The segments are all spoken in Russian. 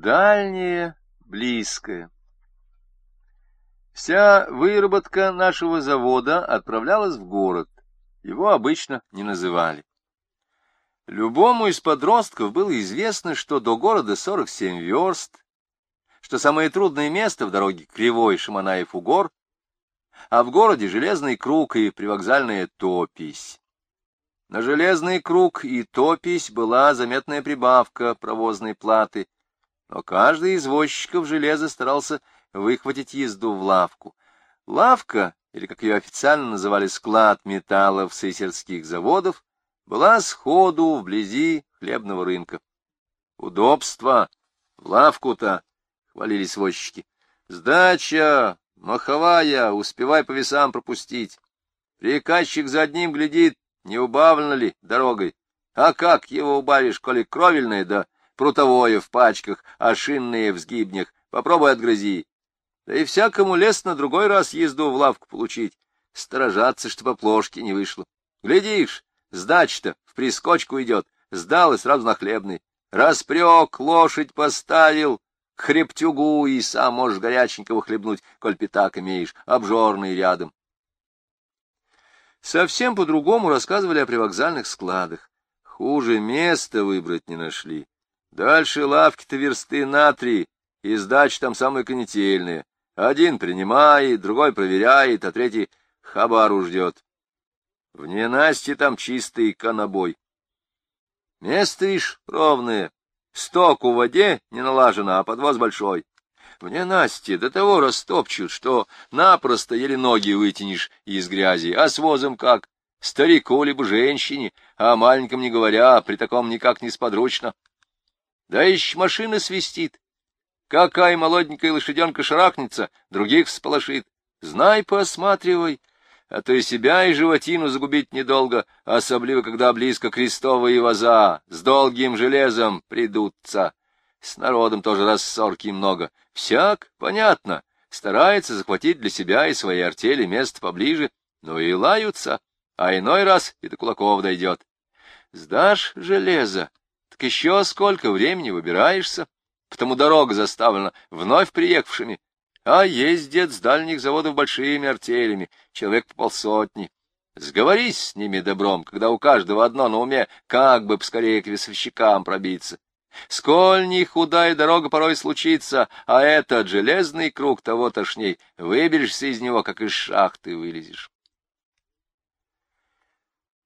Дальнее, близкое. Вся выработка нашего завода отправлялась в город. Его обычно не называли. Любому из подростков было известно, что до города 47 верст, что самое трудное место в дороге Кривой Шаманаев-Угор, а в городе железный круг и привокзальная топись. На железный круг и топись была заметная прибавка провозной платы, но каждый из возчиков железа старался выхватить езду в лавку. Лавка, или, как ее официально называли, склад металлов сысерских заводов, была сходу вблизи хлебного рынка. Удобство, в лавку-то, — хвалились возчики. Сдача, маховая, успевай по весам пропустить. Приказчик за одним глядит, не убавлено ли дорогой. А как его убавишь, коли кровельное, да прутовое в пачках, а шинные в сгибнях? Попробуй отгрызи. Да и всякому лес на другой раз езду в лавку получить. Сторожаться, чтоб оплошки не вышло. Глядишь, сдача-то в прискочку идет. Сдал и сразу на хлебный. Распрек, лошадь поставил, к хребтюгу и сам можешь горяченького хлебнуть, коль пятак имеешь, обжорный рядом. Совсем по-другому рассказывали о привокзальных складах. Хуже места выбрать не нашли. Дальше лавки-то версты на три, и сдача там самая конетельная. Один принимает, другой проверяет, а третий хабару ждет. В ненасти там чистый конобой. Место, ишь, ровное. Сток у воде не налажено, а подвоз большой. В ненасти до того растопчут, что напросто еле ноги вытянешь из грязи, а с возом как? Старику либо женщине, а маленьком не говоря, при таком никак не сподручно. Да ищ машина свистит, Какая молоденькая лошаденка шарахнется, других всполошит. Знай, посматривай, а то и себя, и животину загубить недолго, особливо, когда близко крестовые ваза с долгим железом придутся. С народом тоже рассорки много. Всяк, понятно, старается захватить для себя и своей артели место поближе, но и лаются, а иной раз и до кулаков дойдет. Сдашь железо, так еще сколько времени выбираешься, потому дорога заставлена вновь приехавшими, а ездят с дальних заводов большими артелями, человек по полсотни. Сговорись с ними добром, когда у каждого одно на уме, как бы поскорее к весовщикам пробиться. Сколь ни худая дорога порой случится, а этот железный круг того тошней, выберешься из него, как из шахты вылезешь.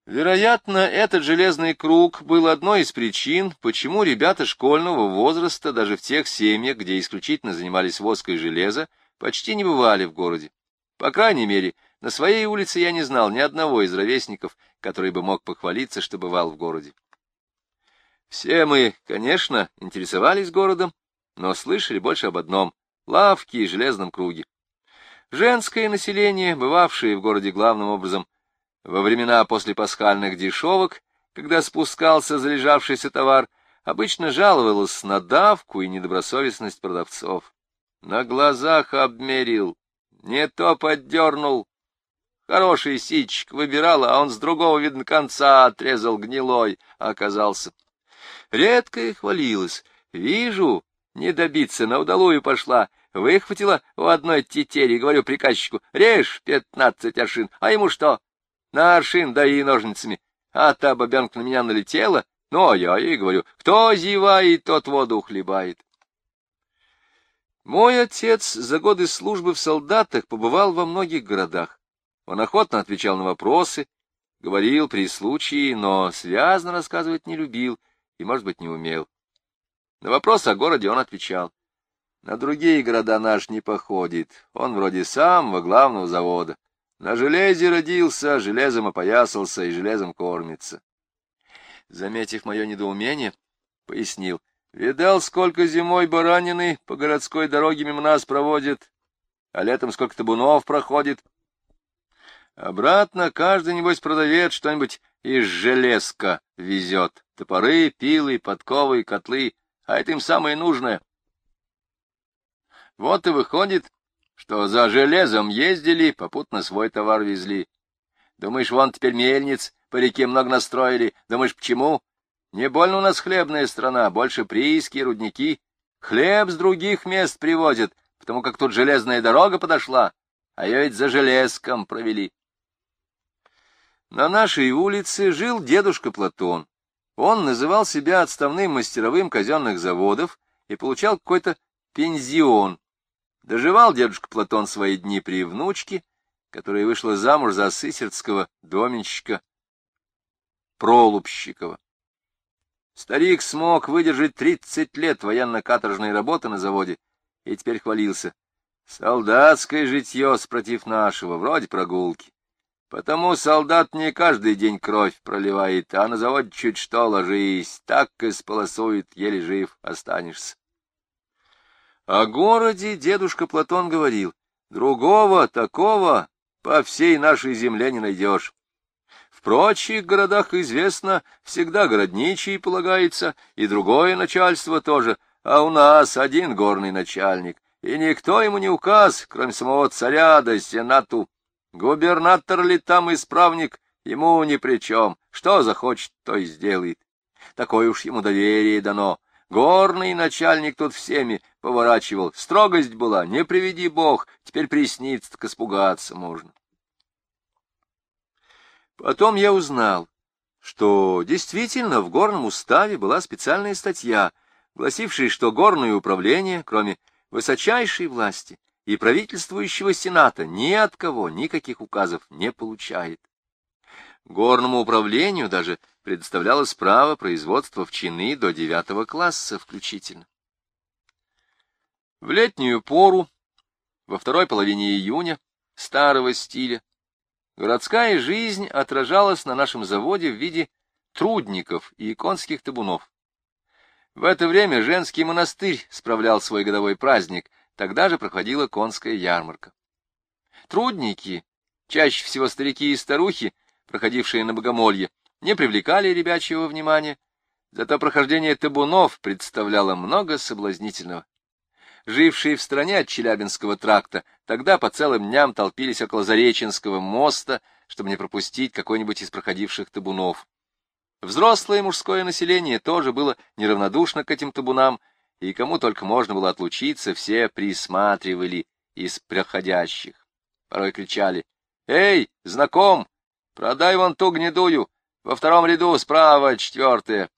Вероятно, этот железный круг был одной из причин, почему ребята школьного возраста, даже в тех семьях, где исключительно занимались воской железа, почти не бывали в городе. По крайней мере, на своей улице я не знал ни одного из ровесников, который бы мог похвалиться, что бывал в городе. Все мы, конечно, интересовались городом, но слышали больше об одном — лавке и железном круге. Женское население, бывавшее в городе главным образом во времена после пасхальных дешевок, когда спускался залежавшийся товар, обычно жаловалась на давку и недобросовестность продавцов. На глазах обмерил, не то поддернул. Хороший сичик выбирала, а он с другого, видно, конца отрезал гнилой, оказался. Редко и хвалилась. Вижу, не добиться, на удалую пошла. Выхватила у одной тетери, говорю приказчику, режь пятнадцать аршин, а ему что? На аршин, да и ножницами. А та бабенка на меня налетела, ну, а я ей говорю, кто зевает, тот воду хлебает. Мой отец за годы службы в солдатах побывал во многих городах. Он охотно отвечал на вопросы, говорил при случае, но связно рассказывать не любил и, может быть, не умел. На вопрос о городе он отвечал. На другие города наш не походит, он вроде самого главного завода. На железе родился, железом опоясался и железом кормится. Заметив мое недоумение, пояснил. Видал, сколько зимой баранины по городской дороге мимо нас проводит, а летом сколько табунов проходит. Обратно каждый, небось, продавец что-нибудь из железка везет. Топоры, пилы, подковы, котлы, а это им самое нужное. Вот и выходит, что за железом ездили, попутно свой товар везли. Думаешь, вон теперь мельниц по реке много настроили? Думаешь, почему? Не больно у нас хлебная страна, больше прииски, рудники. Хлеб с других мест привозят, потому как тут железная дорога подошла, а ее ведь за железком провели. На нашей улице жил дедушка Платон. Он называл себя отставным мастеровым казенных заводов и получал какой-то пензион. Доживал дедушка Платон свои дни при внучке, которая вышла замуж за сысердского доменщика Пролубщикова. Старик смог выдержать тридцать лет военно-каторжной работы на заводе и теперь хвалился. Солдатское житье спротив нашего, вроде прогулки. Потому солдат не каждый день кровь проливает, а на заводе чуть что ложись, так и сполосует, еле жив останешься. О городе дедушка Платон говорил, другого такого по всей нашей земле не найдешь. В прочих городах известно, всегда городничий полагается, и другое начальство тоже, а у нас один горный начальник, и никто ему не указ, кроме самого царя да сенату. Губернатор ли там исправник, ему ни при чем, что захочет, то и сделает. Такое уж ему доверие дано. Горный начальник тут всеми поворачивал, строгость была, не приведи бог, теперь приснится, так испугаться можно. Потом я узнал, что действительно в горном уставе была специальная статья, гласившая, что горное управление, кроме высочайшей власти, и правительствующего сената ни от кого никаких указов не получает. Горному управлению даже предоставлялось право производства в чины до девятого класса включительно. В летнюю пору, во второй половине июня, старого стиля, городская жизнь отражалась на нашем заводе в виде трудников и конских табунов. В это время женский монастырь справлял свой годовой праздник, Тогда же проходила конская ярмарка. Трудники, чаще всего старики и старухи, проходившие на богомолье, не привлекали ребячьего внимания, зато прохождение табунов представляло много соблазнительного. Жившие в стране от Челябинского тракта, тогда по целым дням толпились около Зареченского моста, чтобы не пропустить какой-нибудь из проходивших табунов. Взрослое мужское население тоже было неравнодушно к этим табунам, и кому только можно было отлучиться, все присматривали из проходящих. Порой кричали «Эй, знаком, продай вон ту гнедую, во втором ряду справа четвертая».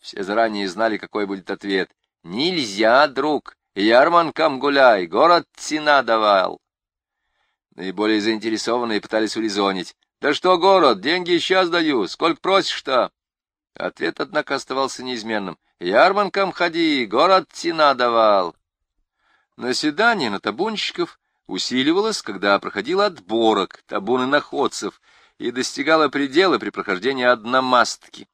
Все заранее знали, какой будет ответ. «Нельзя, друг, ярманкам гуляй, город цена давал». Наиболее заинтересованные пытались урезонить. «Да что город, деньги сейчас даю, сколько просишь-то?» Ответ, однако, оставался неизменным. Ярманкам ходи, город тина давал. Наседание на табунщиков усиливалось, когда проходил отборок табуны находцев и достигало предела при прохождении одномастки.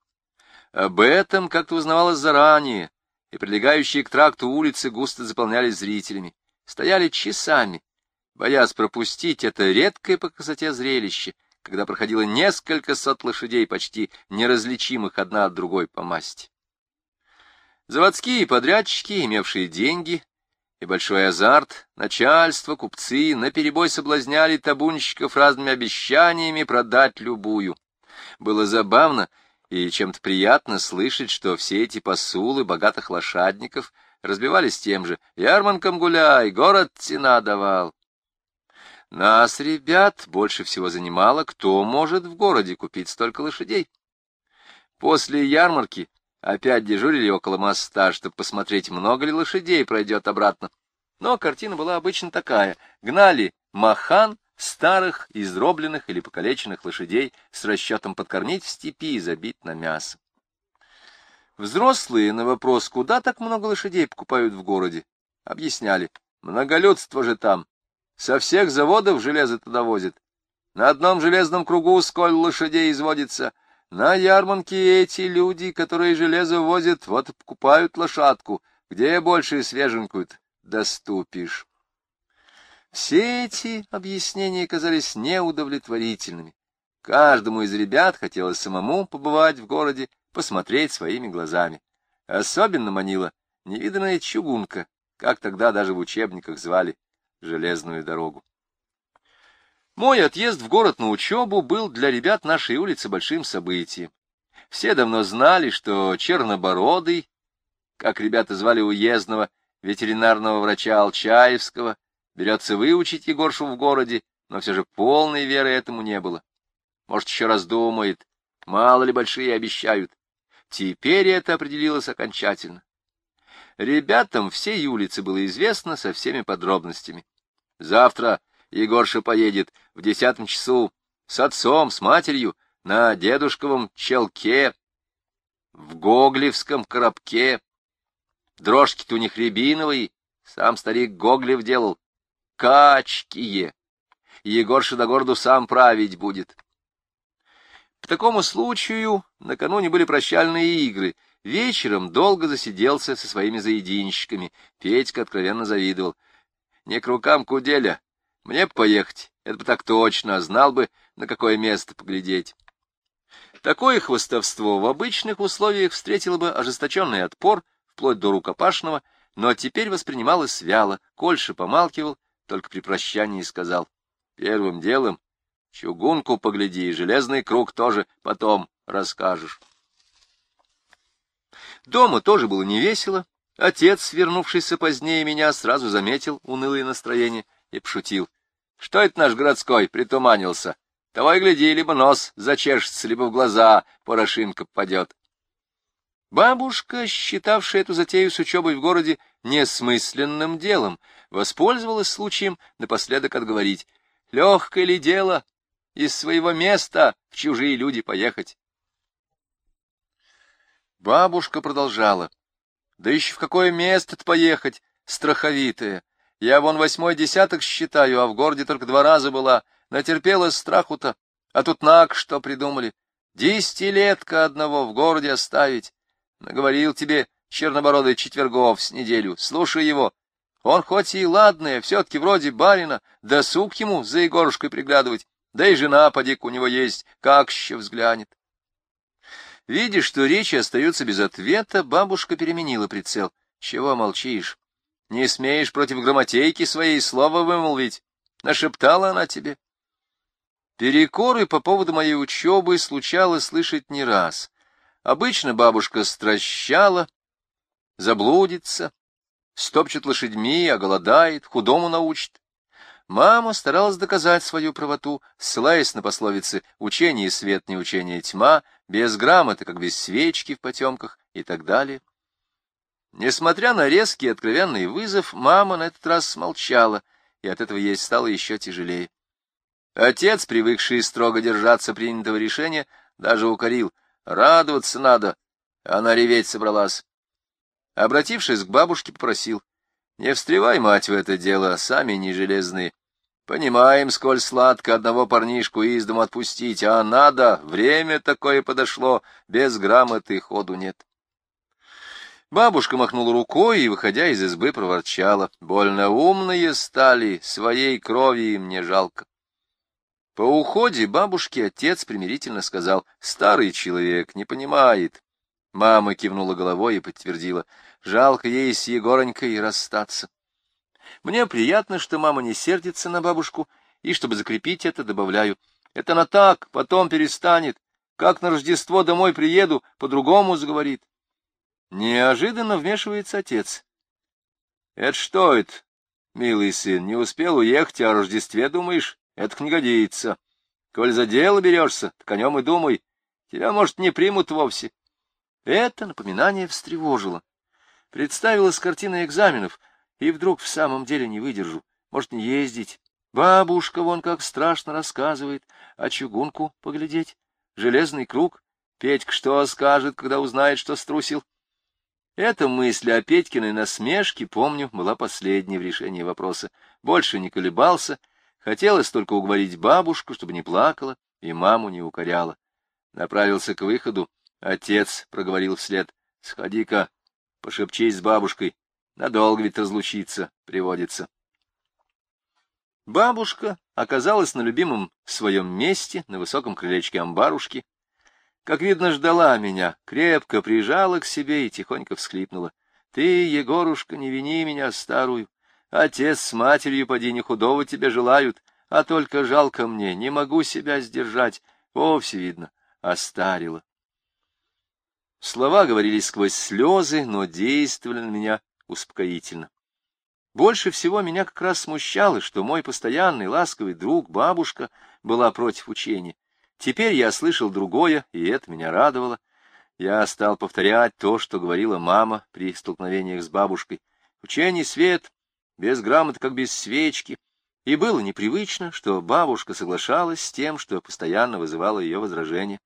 Об этом как-то узнавалось заранее, и прилегающие к тракту улицы густо заполнялись зрителями. Стояли часами, боясь пропустить это редкое по красоте зрелище, когда проходило несколько сот лошадей, почти неразличимых одна от другой по масти. Заводские подрядчики, имевшие деньги и большой азарт, начальство, купцы наперебой соблазняли табунщиков разными обещаниями продать любую. Было забавно и чем-то приятно слышать, что все эти посулы богатых лошадников разбивались тем же «Ярманком гуляй, город цена давал». Нас, ребят, больше всего занимало, кто может в городе купить столько лошадей. После ярмарки Опять дежурили около моста, чтобы посмотреть, много ли лошадей пройдет обратно. Но картина была обычно такая. Гнали махан, старых, изробленных или покалеченных лошадей с расчетом подкормить в степи и забить на мясо. Взрослые на вопрос, куда так много лошадей покупают в городе, объясняли. Многолюдство же там. Со всех заводов железо туда возят. На одном железном кругу сколь лошадей изводится, на ярмарке эти люди, которые железо возят, вот покупают лошадку, где больше свеженькую доступишь. Все эти объяснения казались неудовлетворительными. Каждому из ребят хотелось самому побывать в городе, посмотреть своими глазами. Особенно манила невиданная чугунка, как тогда даже в учебниках звали железную дорогу. Мой отъезд в город на учебу был для ребят нашей улицы большим событием. Все давно знали, что Чернобородый, как ребята звали уездного ветеринарного врача Алчаевского, берется выучить Егоршу в городе, но все же полной веры этому не было. Может, еще раз думает, мало ли большие обещают. Теперь это определилось окончательно. Ребятам всей улицы было известно со всеми подробностями. Завтра Егорша поедет в десятом часу с отцом, с матерью на дедушковом челке, в Гоглевском коробке. Дрожки-то у них рябиновые, сам старик Гоглев делал. Качкие. Егорша до городу сам править будет. По такому случаю накануне были прощальные игры. Вечером долго засиделся со своими заединщиками. Петька откровенно завидовал. Не к рукам куделя. Мне б поехать, это бы так точно, знал бы, на какое место поглядеть. Такое хвостовство в обычных условиях встретило бы ожесточенный отпор, вплоть до рукопашного, но теперь воспринималось вяло. Кольша помалкивал, только при прощании сказал. Первым делом чугунку погляди, и железный круг тоже потом расскажешь. Дома тоже было невесело. Отец, вернувшийся позднее меня, сразу заметил унылое настроение и пошутил. Что это наш городской притуманился? Того и гляди, либо нос зачешется, либо в глаза порошинка попадет. Бабушка, считавшая эту затею с учебой в городе несмысленным делом, воспользовалась случаем напоследок отговорить. Легкое ли дело из своего места в чужие люди поехать? Бабушка продолжала. Да еще в какое место-то поехать, страховитая? Я вон восьмой десяток считаю, а в городе только два раза была. Натерпелась страху-то. А тут наг что придумали. Десятилетка одного в городе оставить. Наговорил тебе чернобородый четвергов с неделю. Слушай его. Он хоть и ладный, все-таки вроде барина, досуг ему за Егорушкой приглядывать. Да и жена, поди у него есть, как еще взглянет. Видя, что речи остаются без ответа, бабушка переменила прицел. Чего молчишь? Не смеешь против грамотейки своей слова вымолвить? Нашептала она тебе. Перекоры по поводу моей учебы случалось слышать не раз. Обычно бабушка стращала, заблудится, стопчет лошадьми, оголодает, худому научит. Мама старалась доказать свою правоту, ссылаясь на пословицы «учение свет, не учение тьма», «без грамоты, как без свечки в потемках» и так далее. Несмотря на резкий откровенный вызов, мама на этот раз смолчала, и от этого ей стало еще тяжелее. Отец, привыкший строго держаться принятого решения, даже укорил. Радоваться надо. Она реветь собралась. Обратившись к бабушке, попросил. Не встревай, мать, в это дело, сами не железные. Понимаем, сколь сладко одного парнишку из дому отпустить, а надо, время такое подошло, без грамоты ходу нет. Бабушка махнула рукой и, выходя из избы, проворчала. Больно умные стали, своей крови им не жалко. По уходе бабушки отец примирительно сказал, «Старый человек, не понимает». Мама кивнула головой и подтвердила, «Жалко ей с Егоронькой расстаться». Мне приятно, что мама не сердится на бабушку, и, чтобы закрепить это, добавляю, «Это она так, потом перестанет. Как на Рождество домой приеду, по-другому заговорит». Неожиданно вмешивается отец. «Это что это, милый сын, не успел уехать, а о Рождестве думаешь?» Это не годится. Коль за дело берешься, так о нем и думай. Тебя, может, не примут вовсе. Это напоминание встревожило. Представилась картина экзаменов, и вдруг в самом деле не выдержу. Может, не ездить. Бабушка вон как страшно рассказывает, а чугунку поглядеть. Железный круг. Петька что скажет, когда узнает, что струсил? Эта мысль о Петькиной насмешке, помню, была последней в решении вопроса. Больше не колебался — Хотелось только уговорить бабушку, чтобы не плакала, и маму не укоряла. Направился к выходу. Отец проговорил вслед. — Сходи-ка, пошепчись с бабушкой. Надолго ведь разлучиться приводится. Бабушка оказалась на любимом своем месте, на высоком крылечке амбарушки. Как видно, ждала меня, крепко прижала к себе и тихонько всхлипнула. — Ты, Егорушка, не вини меня, старую. Отец с матерью, поди, не худого тебе желают, а только жалко мне, не могу себя сдержать, вовсе видно, остарила. Слова говорили сквозь слезы, но действовали на меня успокоительно. Больше всего меня как раз смущало, что мой постоянный ласковый друг, бабушка, была против учения. Теперь я слышал другое, и это меня радовало. Я стал повторять то, что говорила мама при столкновениях с бабушкой. Учение свет, без грамоты, как без свечки. И было непривычно, что бабушка соглашалась с тем, что постоянно вызывало ее возражение.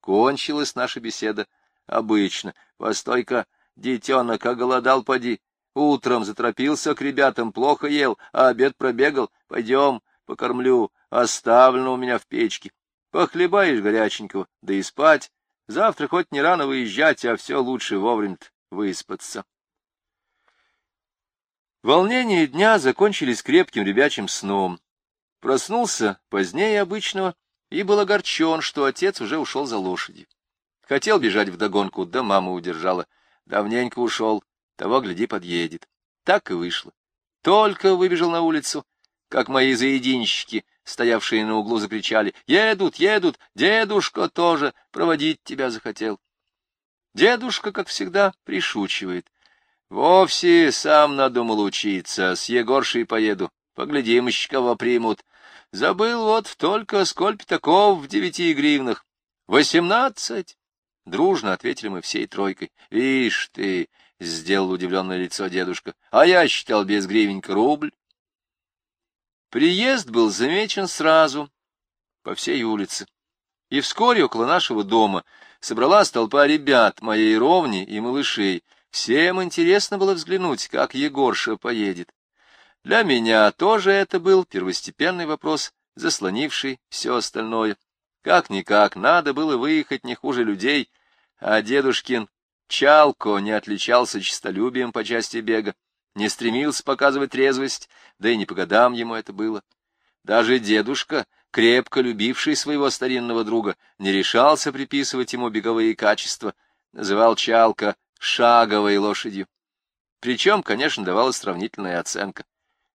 Кончилась наша беседа обычно. Постой-ка, детенок, оголодал поди. Утром заторопился к ребятам, плохо ел, а обед пробегал. Пойдем, покормлю, оставлено у меня в печке. Похлебаешь горяченького, да и спать. Завтра хоть не рано выезжать, а все лучше вовремя выспаться. Волнения дня закончились крепким ребячим сном. Проснулся позднее обычного и был огорчен, что отец уже ушел за лошадью. Хотел бежать вдогонку, да мама удержала. Давненько ушел, того, гляди, подъедет. Так и вышло. Только выбежал на улицу, как мои заединщики, стоявшие на углу, закричали. «Едут, едут! Дедушка тоже проводить тебя захотел!» Дедушка, как всегда, пришучивает. Вовсе сам надумал учиться, с Егоршей поеду. Поглядим, еще кого примут. Забыл вот только сколь пятаков в девяти гривнах. Восемнадцать! Дружно ответили мы всей тройкой. Вишь ты, — сделал удивленное лицо дедушка, — а я считал без гривенька рубль. Приезд был замечен сразу, по всей улице. И вскоре около нашего дома собралась толпа ребят, моей ровни и малышей, Всем интересно было взглянуть, как Егорша поедет. Для меня тоже это был первостепенный вопрос, заслонивший все остальное. Как-никак, надо было выехать не хуже людей, а дедушкин Чалко не отличался честолюбием по части бега, не стремился показывать трезвость, да и не по годам ему это было. Даже дедушка, крепко любивший своего старинного друга, не решался приписывать ему беговые качества, называл Чалко шаговой лошадью. Причем, конечно, давалась сравнительная оценка.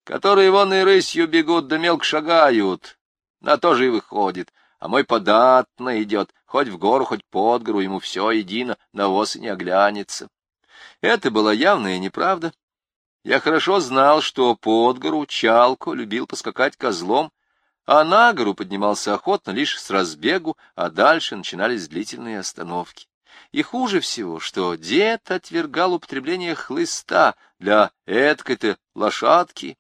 Которые вон и рысью бегут, да мелко шагают, на то же и выходит. А мой податно идет, хоть в гору, хоть под гору, ему все едино, навоз и не оглянется. Это была явная неправда. Я хорошо знал, что под гору Чалко любил поскакать козлом, а на гору поднимался охотно лишь с разбегу, а дальше начинались длительные остановки. И хуже всего, что дед отвергал употребление хлыста для эткой-то лошадки.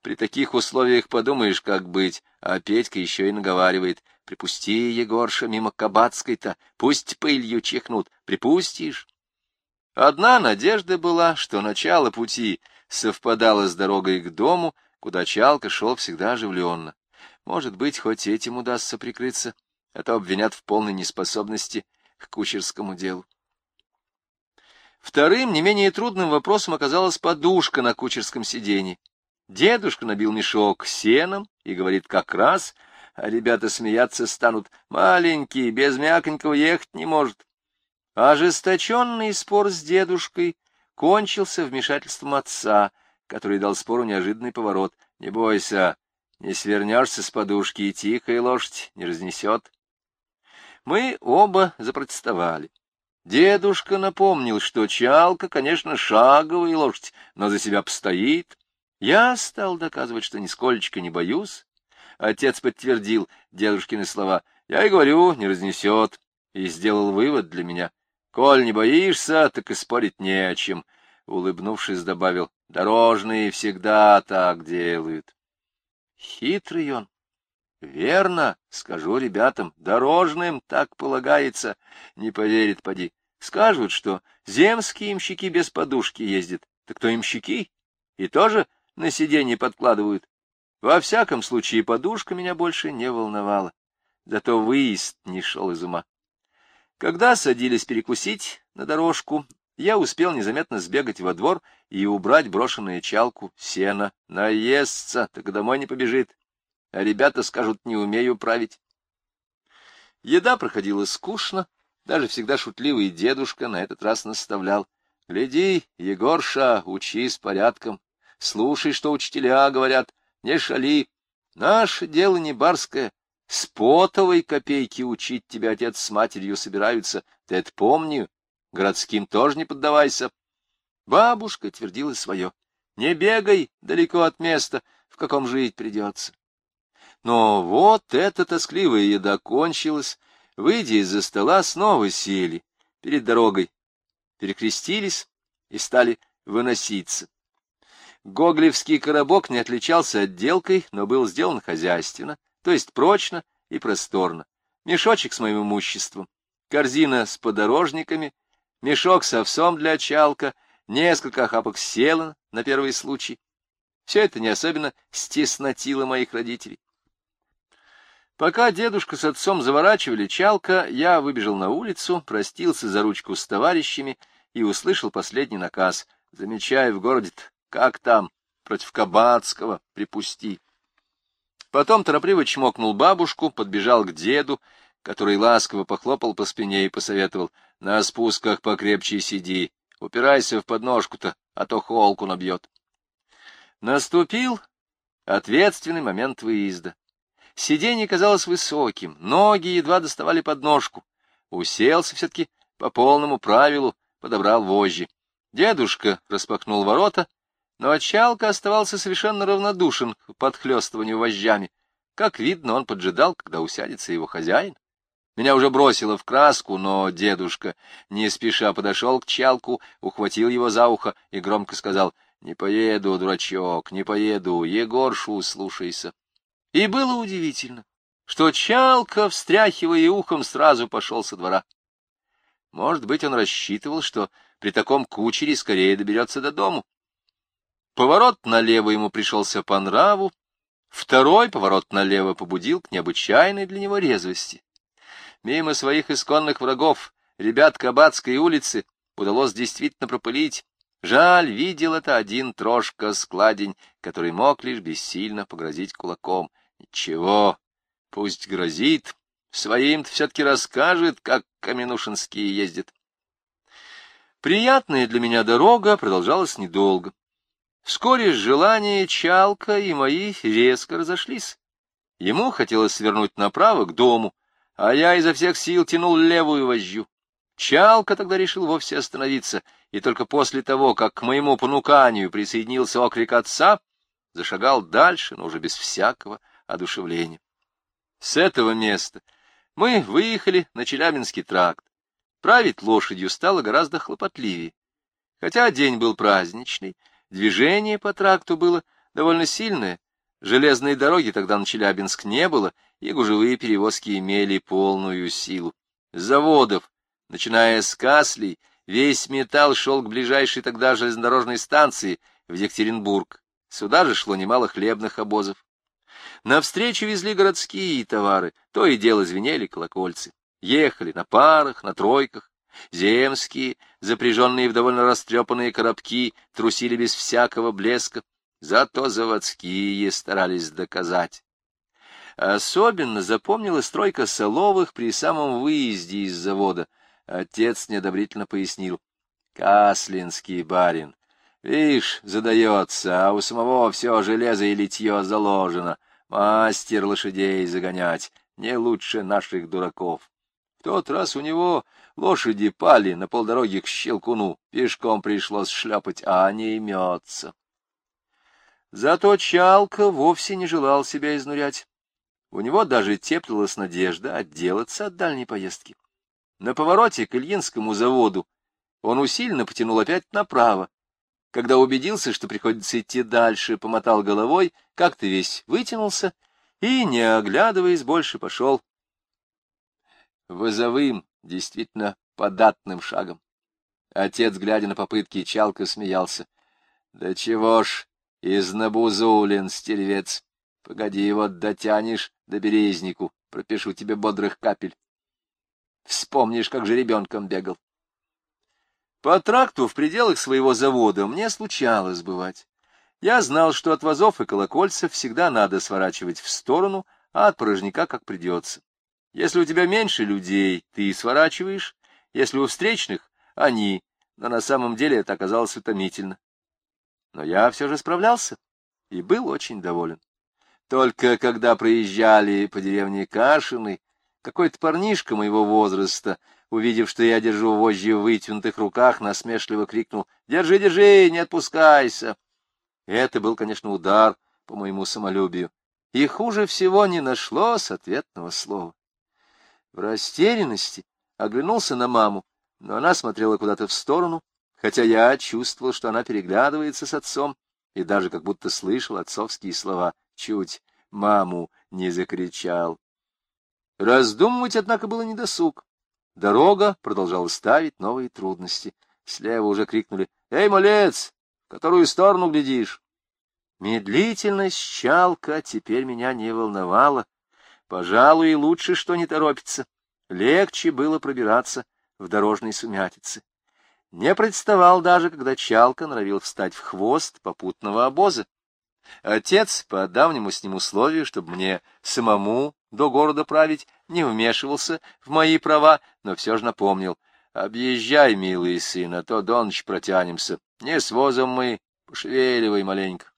При таких условиях подумаешь, как быть, а Петька еще и наговаривает. Припусти, Егорша, мимо Кабацкой-то, пусть пылью чихнут, припустишь. Одна надежда была, что начало пути совпадало с дорогой к дому, куда Чалка шел всегда оживленно. Может быть, хоть этим удастся прикрыться, а то обвинят в полной неспособности к кучерскому делу. Вторым, не менее трудным вопросом оказалась подушка на кучерском сиденье. Дедушка набил мешок сеном и говорит как раз, а ребята смеяться станут. Маленький, без мяконького ехать не может. Ожесточенный спор с дедушкой кончился вмешательством отца, который дал спору неожиданный поворот. Не бойся, не свернешься с подушки, и тихая лошадь не разнесет. Мы оба запротестовали. Дедушка напомнил, что чалка, конечно, шаговая лошадь, но за себя постоит. Я стал доказывать, что нисколько не боюсь. Отец подтвердил дедушкины слова. Я и говорю, не разнесет. И сделал вывод для меня. Коль не боишься, так и спорить не о чем. Улыбнувшись, добавил. Дорожные всегда так делают. Хитрый он. Верно, скажу ребятам, дорожным так полагается. Не поверит, поди. Скажут, что земские имщики без подушки ездят. Так кто имщики? И тоже на сиденье подкладывают. Во всяком случае, подушка меня больше не волновала. Зато выезд не шел из ума. Когда садились перекусить на дорожку, я успел незаметно сбегать во двор и убрать брошенную чалку сена. Наестся, так домой не побежит а ребята скажут, не умею править. Еда проходила скучно, даже всегда шутливый дедушка на этот раз наставлял. Гляди, Егорша, учись порядком, слушай, что учителя говорят, не шали. Наше дело не барское, с потовой копейки учить тебя отец с матерью собираются, Ты это помню, городским тоже не поддавайся. Бабушка твердила свое. Не бегай далеко от места, в каком жить придется. Но вот эта тоскливая еда кончилась. Выйдя из-за стола, снова сели перед дорогой, перекрестились и стали выноситься. Гоглевский коробок не отличался отделкой, но был сделан хозяйственно, то есть прочно и просторно. Мешочек с моим имуществом, корзина с подорожниками, мешок с овсом для чалка, несколько охапок села на первый случай. Все это не особенно стеснотило моих родителей. Пока дедушка с отцом заворачивали чалка, я выбежал на улицу, простился за ручку с товарищами и услышал последний наказ. Замечай в городе как там, против Кабацкого, припусти. Потом торопливо чмокнул бабушку, подбежал к деду, который ласково похлопал по спине и посоветовал. На спусках покрепче сиди, упирайся в подножку-то, а то холку набьет. Наступил ответственный момент выезда. Сиденье казалось высоким, ноги едва доставали подножку. Уселся все-таки по полному правилу, подобрал вожжи. Дедушка распахнул ворота, но Очалка оставался совершенно равнодушен к подхлёстыванию вожжами. Как видно, он поджидал, когда усядется его хозяин. Меня уже бросило в краску, но дедушка не спеша подошел к Чалку, ухватил его за ухо и громко сказал, «Не поеду, дурачок, не поеду, Егоршу слушайся». И было удивительно, что Чалка, встряхивая ухом, сразу пошел со двора. Может быть, он рассчитывал, что при таком кучере скорее доберется до дому. Поворот налево ему пришелся по нраву, второй поворот налево побудил к необычайной для него резвости. Мимо своих исконных врагов, ребят Кабацкой улицы, удалось действительно пропылить. Жаль, видел это один трошка складень, который мог лишь бессильно погрозить кулаком — Ничего, пусть грозит, своим-то все-таки расскажет, как Каменушинские ездят. Приятная для меня дорога продолжалась недолго. Вскоре желания Чалка и мои резко разошлись. Ему хотелось свернуть направо к дому, а я изо всех сил тянул левую вожжу. Чалка тогда решил вовсе остановиться, и только после того, как к моему понуканию присоединился окрик отца, зашагал дальше, но уже без всякого одушевлением. С этого места мы выехали на Челябинский тракт. Править лошадью стало гораздо хлопотливее. Хотя день был праздничный, движение по тракту было довольно сильное. Железной дороги тогда на Челябинск не было, и гужевые перевозки имели полную силу. Заводов, начиная с Каслей, весь металл шел к ближайшей тогда железнодорожной станции в Екатеринбург. Сюда же шло немало хлебных обозов. Навстречу везли городские товары, то и дело звенели колокольцы. Ехали на парах, на тройках. Земские, запряженные в довольно растрепанные коробки, трусили без всякого блеска. Зато заводские старались доказать. Особенно запомнилась тройка Соловых при самом выезде из завода. Отец неодобрительно пояснил. Каслинский барин. Вишь, задается, а у самого все железо и литье заложено. Мастер лошадей загонять, не лучше наших дураков. Тот раз у него лошади пали на полдороги к щелкуну, пешком пришлось шлепать, а не имется. Зато Чалка вовсе не желал себя изнурять. У него даже теплилась надежда отделаться от дальней поездки. На повороте к Ильинскому заводу он усиленно потянул опять направо, когда убедился, что приходится идти дальше, помотал головой, как-то весь вытянулся и, не оглядываясь, больше пошел вызовым, действительно податным шагом. Отец, глядя на попытки, чалко смеялся. — Да чего ж, изнабузулин, стервец. Погоди, вот дотянешь до березнику, пропишу тебе бодрых капель. Вспомнишь, как же ребенком бегал. По тракту в пределах своего завода мне случалось бывать. Я знал, что от вазов и колокольцев всегда надо сворачивать в сторону, а от порожняка как придется. Если у тебя меньше людей, ты сворачиваешь, если у встречных — они, но на самом деле это оказалось утомительно. Но я все же справлялся и был очень доволен. Только когда проезжали по деревне Кашины, какой-то парнишка моего возраста увидев, что я держу вожжи в вытянутых руках, насмешливо крикнул «Держи, держи, не отпускайся!» Это был, конечно, удар по моему самолюбию, и хуже всего не нашлось ответного слова. В растерянности оглянулся на маму, но она смотрела куда-то в сторону, хотя я чувствовал, что она переглядывается с отцом, и даже как будто слышал отцовские слова. Чуть маму не закричал. Раздумывать, однако, было недосуг. Дорога продолжала ставить новые трудности. Слева уже крикнули «Эй, малец, в которую сторону глядишь?» Медлительность Чалка теперь меня не волновала. Пожалуй, лучше, что не торопится. Легче было пробираться в дорожной сумятице. Не представал даже, когда Чалка норовил встать в хвост попутного обоза. Отец, по давнему с ним условию, чтобы мне самому до города править, не вмешивался в мои права, но все же напомнил. «Объезжай, милый сын, а то до ночи протянемся. Не с возом мы, пошевеливай маленько».